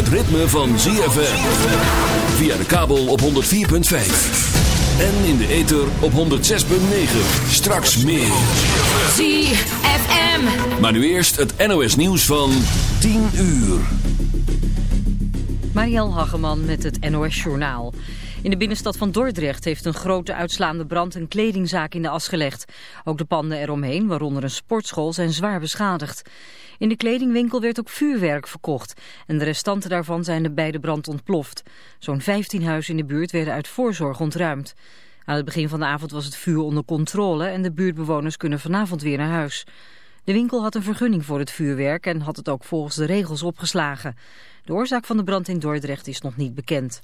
Het ritme van ZFM. Via de kabel op 104.5. En in de ether op 106.9. Straks meer. ZFM. Maar nu eerst het NOS nieuws van 10 uur. Marielle Hageman met het NOS Journaal. In de binnenstad van Dordrecht heeft een grote uitslaande brand een kledingzaak in de as gelegd. Ook de panden eromheen, waaronder een sportschool, zijn zwaar beschadigd. In de kledingwinkel werd ook vuurwerk verkocht en de restanten daarvan zijn bij de brand ontploft. Zo'n 15 huizen in de buurt werden uit voorzorg ontruimd. Aan het begin van de avond was het vuur onder controle en de buurtbewoners kunnen vanavond weer naar huis. De winkel had een vergunning voor het vuurwerk en had het ook volgens de regels opgeslagen. De oorzaak van de brand in Dordrecht is nog niet bekend.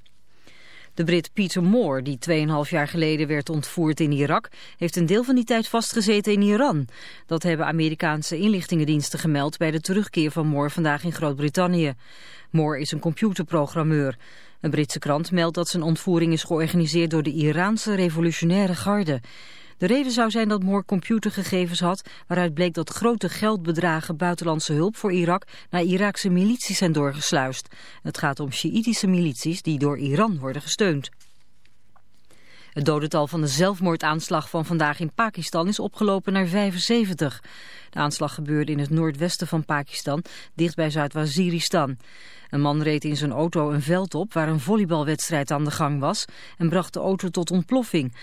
De Brit Peter Moore, die 2,5 jaar geleden werd ontvoerd in Irak, heeft een deel van die tijd vastgezeten in Iran. Dat hebben Amerikaanse inlichtingendiensten gemeld bij de terugkeer van Moore vandaag in Groot-Brittannië. Moore is een computerprogrammeur. Een Britse krant meldt dat zijn ontvoering is georganiseerd door de Iraanse revolutionaire garde. De reden zou zijn dat Moore computergegevens had waaruit bleek dat grote geldbedragen buitenlandse hulp voor Irak naar Iraakse milities zijn doorgesluist. Het gaat om Sjiïtische milities die door Iran worden gesteund. Het dodental van de zelfmoordaanslag van vandaag in Pakistan is opgelopen naar 75. De aanslag gebeurde in het noordwesten van Pakistan, dicht bij Zuid-Waziristan. Een man reed in zijn auto een veld op waar een volleybalwedstrijd aan de gang was en bracht de auto tot ontploffing.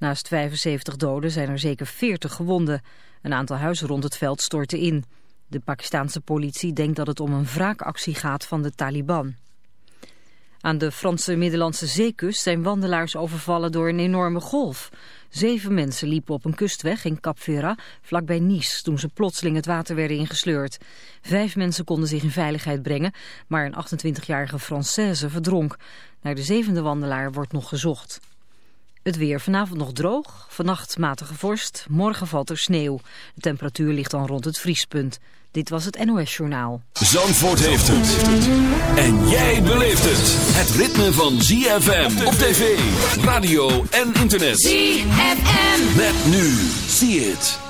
Naast 75 doden zijn er zeker 40 gewonden. Een aantal huizen rond het veld stortten in. De Pakistanse politie denkt dat het om een wraakactie gaat van de Taliban. Aan de Franse Middellandse zeekust zijn wandelaars overvallen door een enorme golf. Zeven mensen liepen op een kustweg in Cap Vera, vlakbij Nice, toen ze plotseling het water werden ingesleurd. Vijf mensen konden zich in veiligheid brengen, maar een 28-jarige Française verdronk. Naar de zevende wandelaar wordt nog gezocht. Het weer vanavond nog droog, vannacht matige vorst, morgen valt er sneeuw. De temperatuur ligt dan rond het vriespunt. Dit was het NOS Journaal. Zandvoort heeft het. En jij beleeft het. Het ritme van ZFM op tv, radio en internet. ZFM. Met nu. Zie het.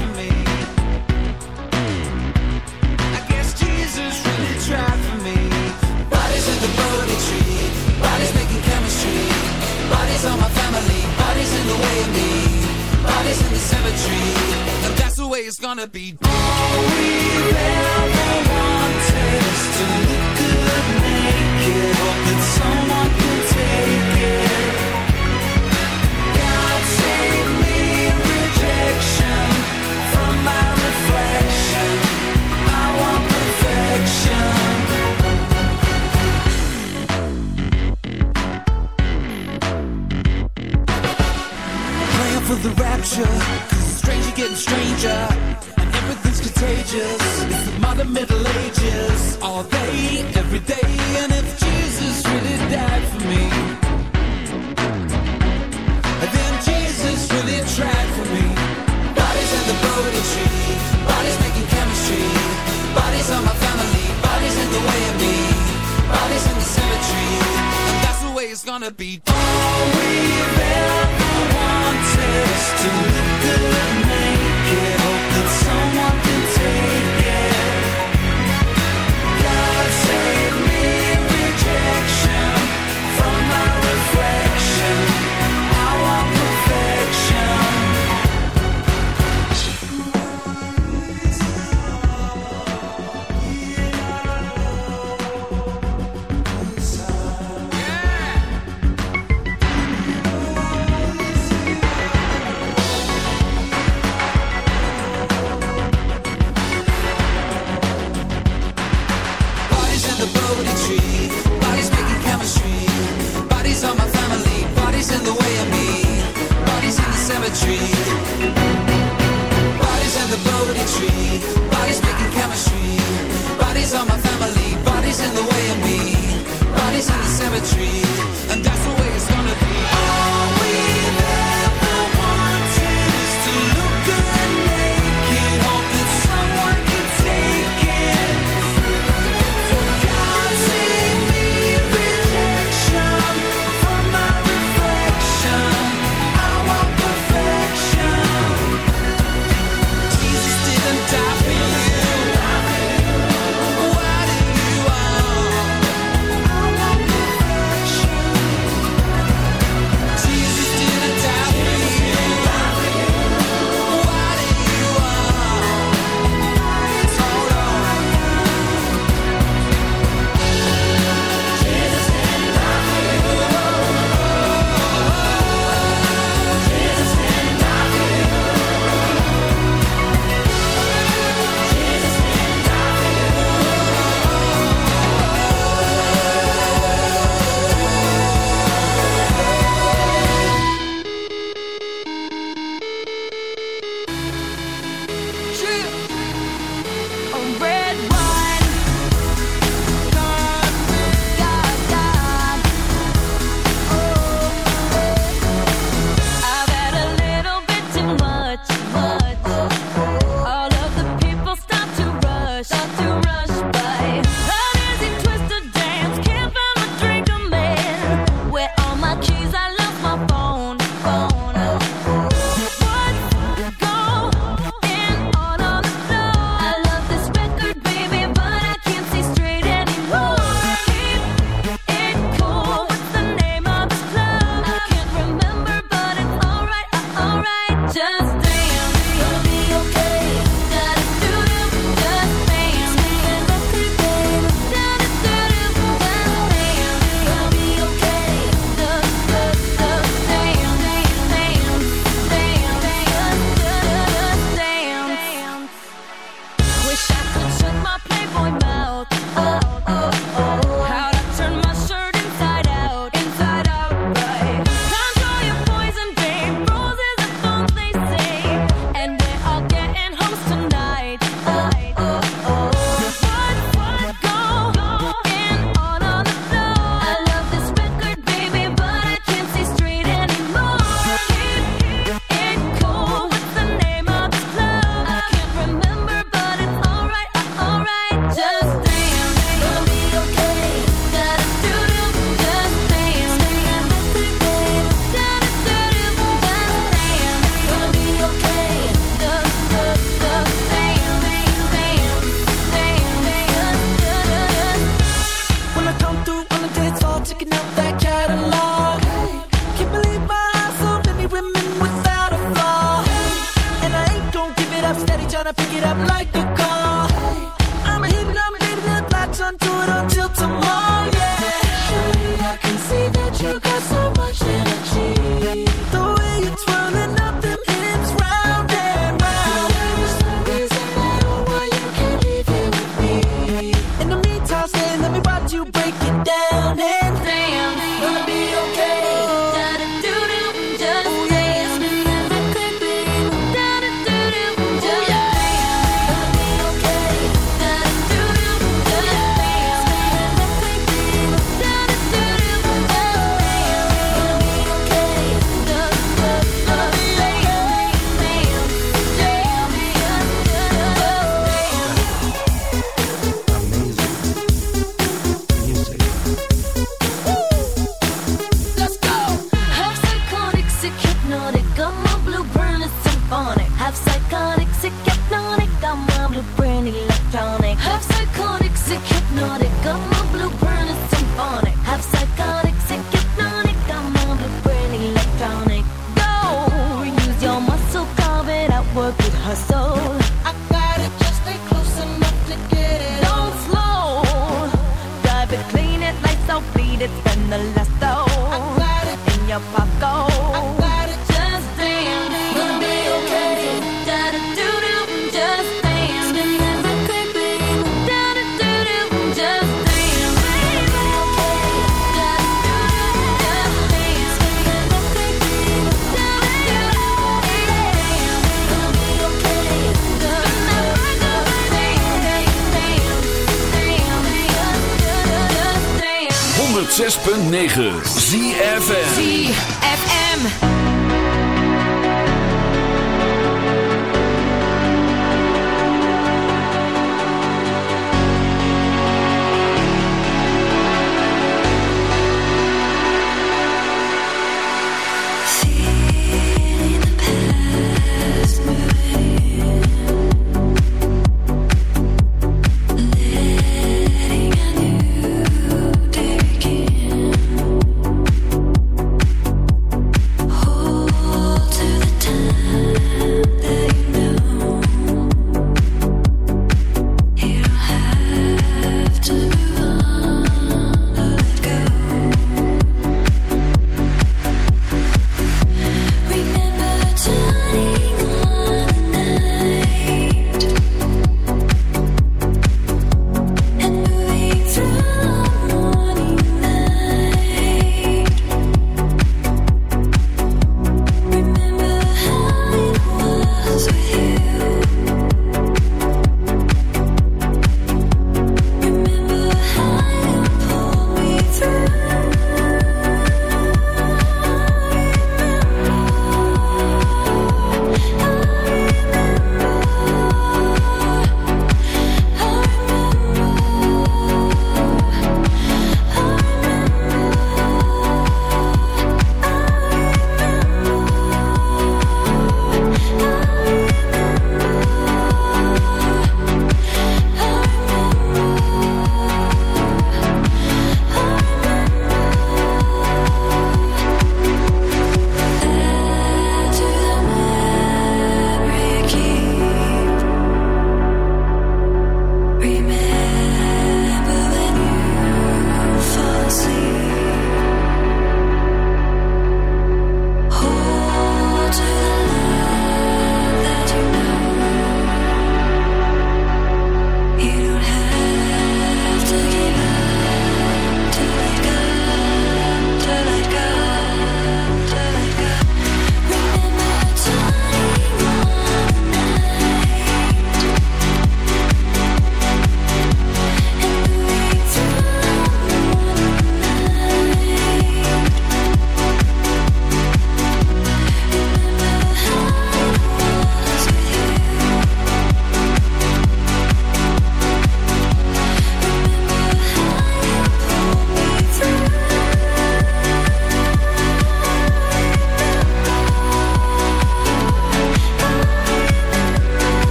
the way of me. Bodies in the cemetery, and that's the way it's gonna be. All we ever wanted is to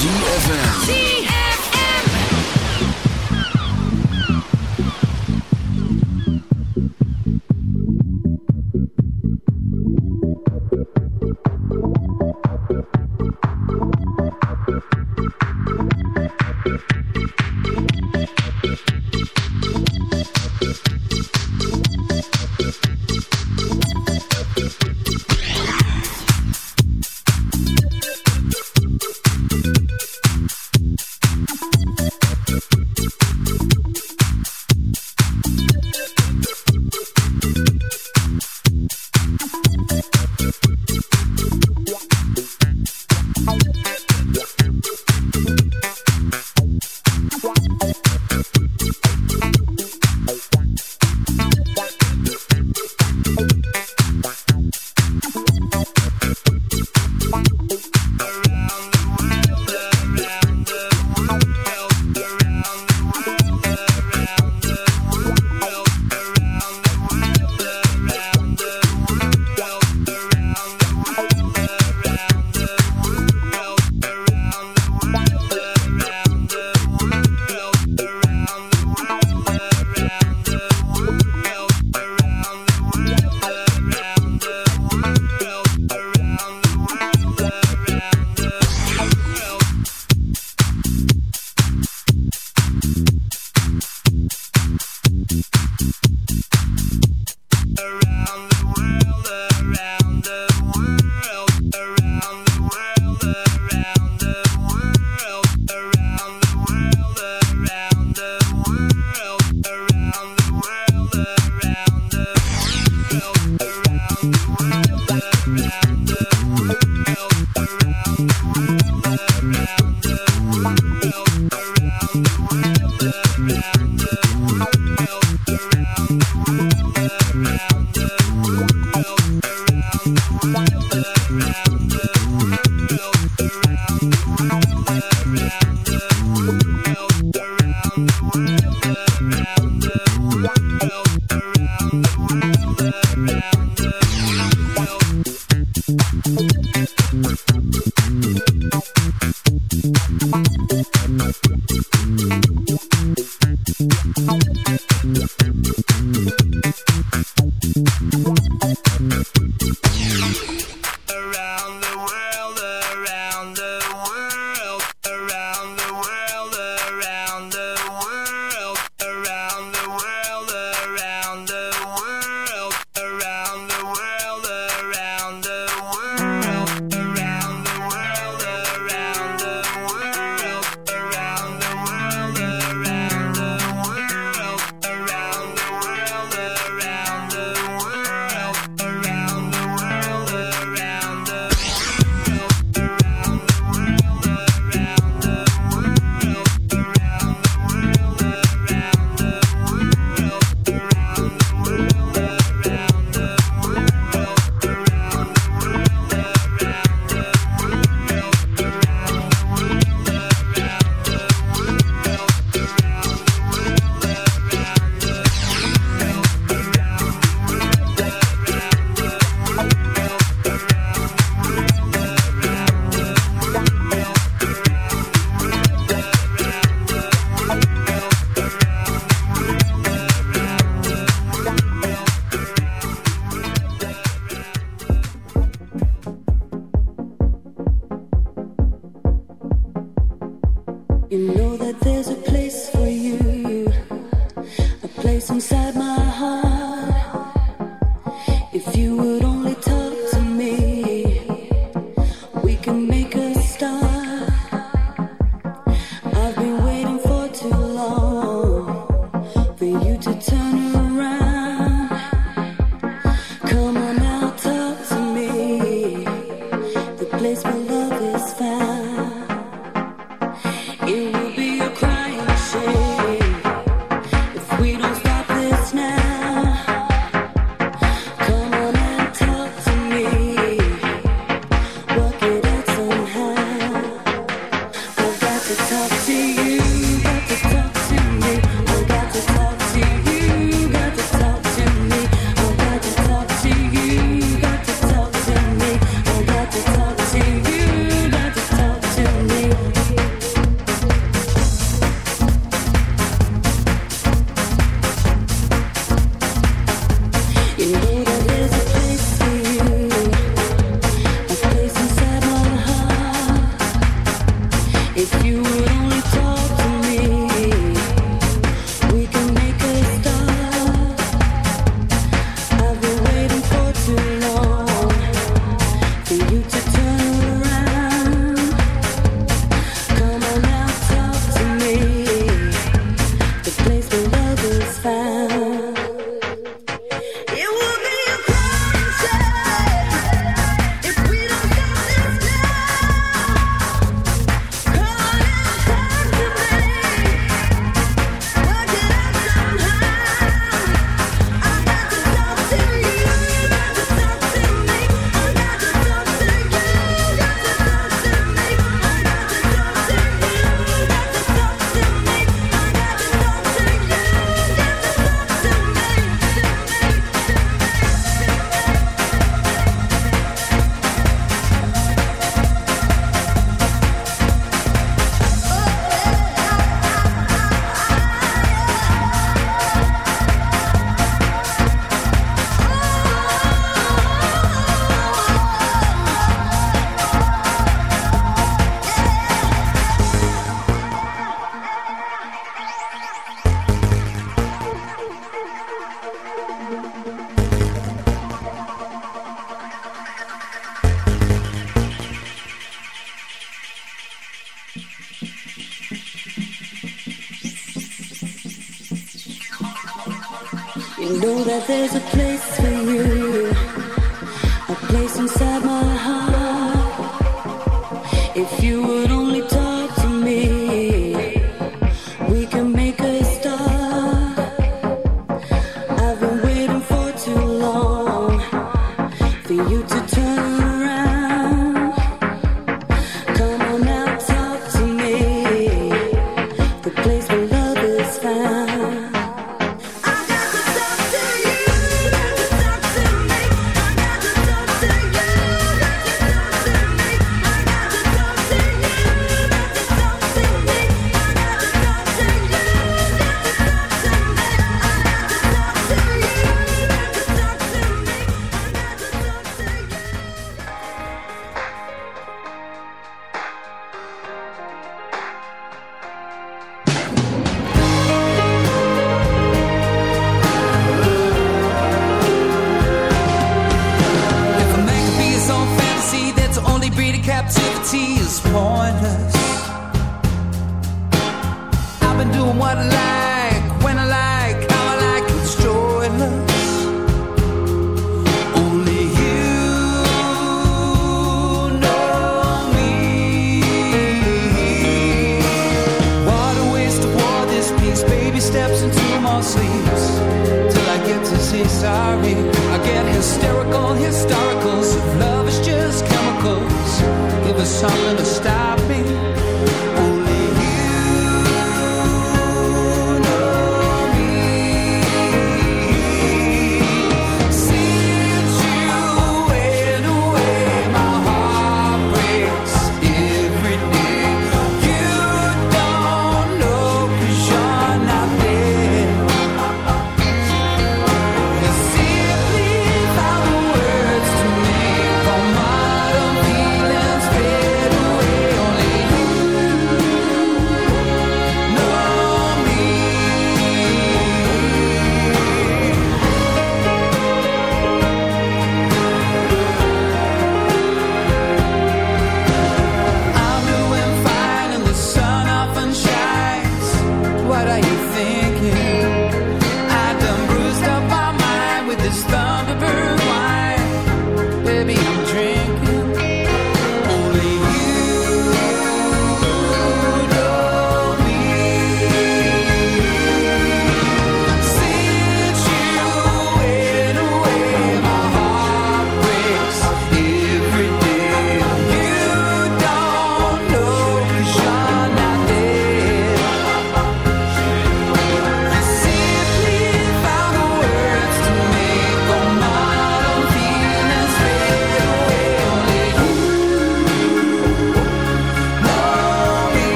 ZFM.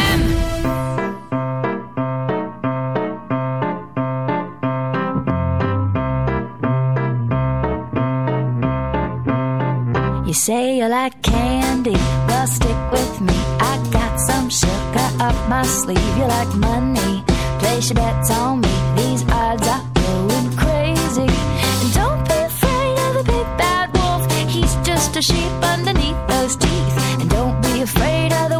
ZFM. You say you like candy, well stick with me. I got some sugar up my sleeve. You like money, place your bets on me. These odds are going crazy. And don't be afraid of the big bad wolf. He's just a sheep underneath those teeth. And don't be afraid of the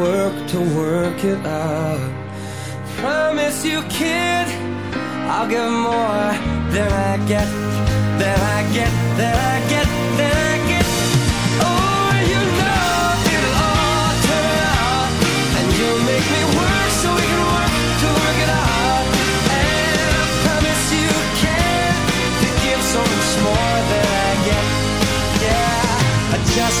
Work to work it out. Promise you, kid. I'll give more than I get, than I get, than I get, than I get. Oh, you know it'll all turn out, and you'll make me work so we can work to work it out. And I promise you can to give so much more than I get. Yeah, just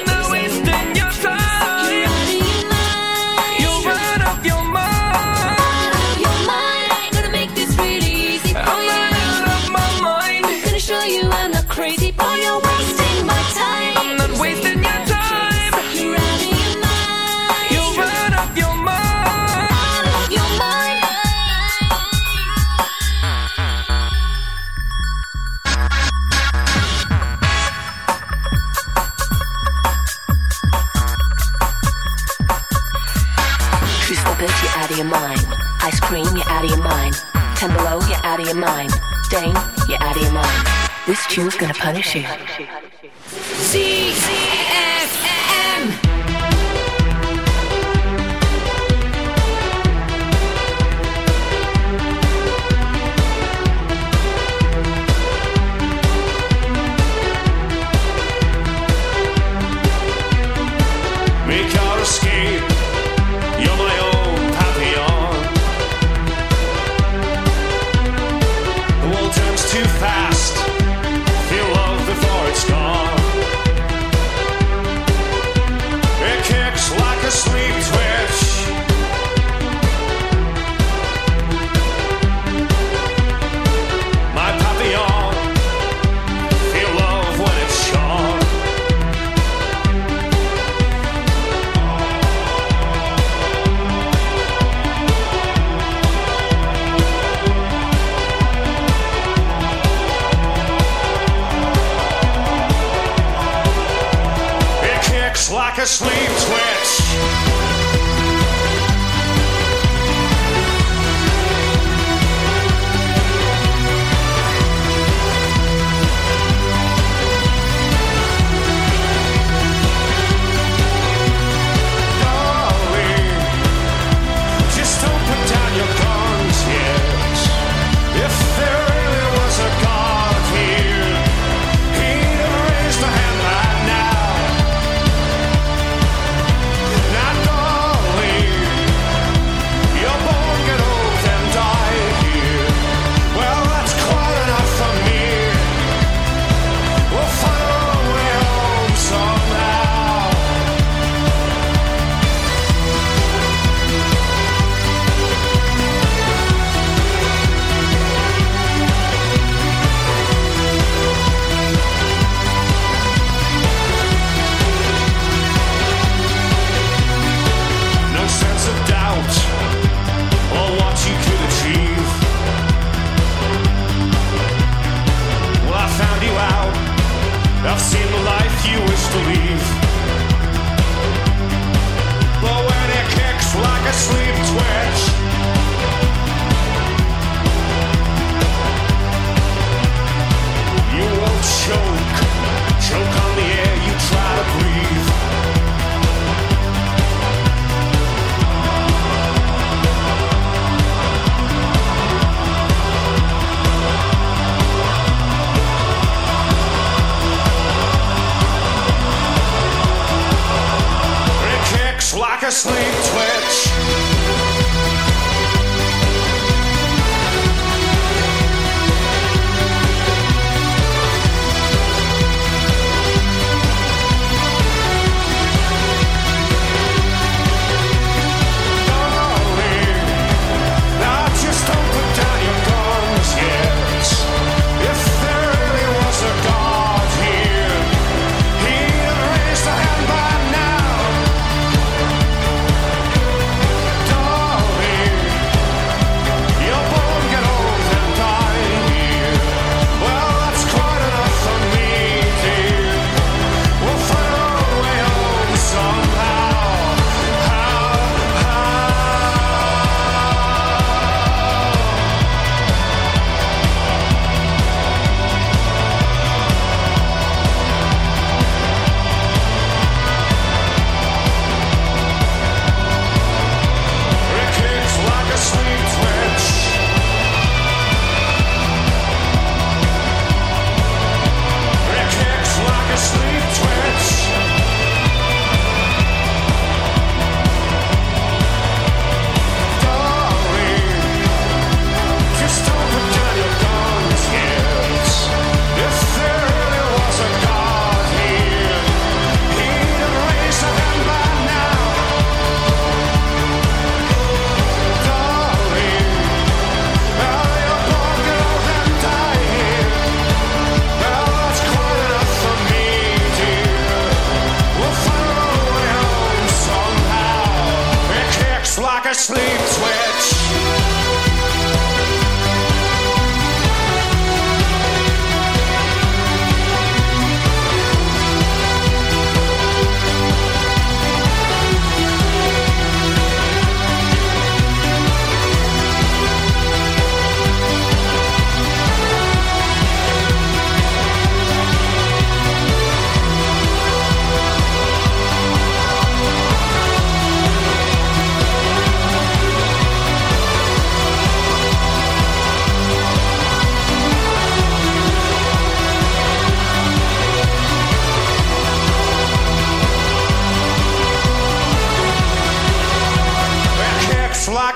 mine. Dane, you're out of your mind. This tune's gonna punish you.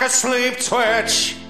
Sleep twitch.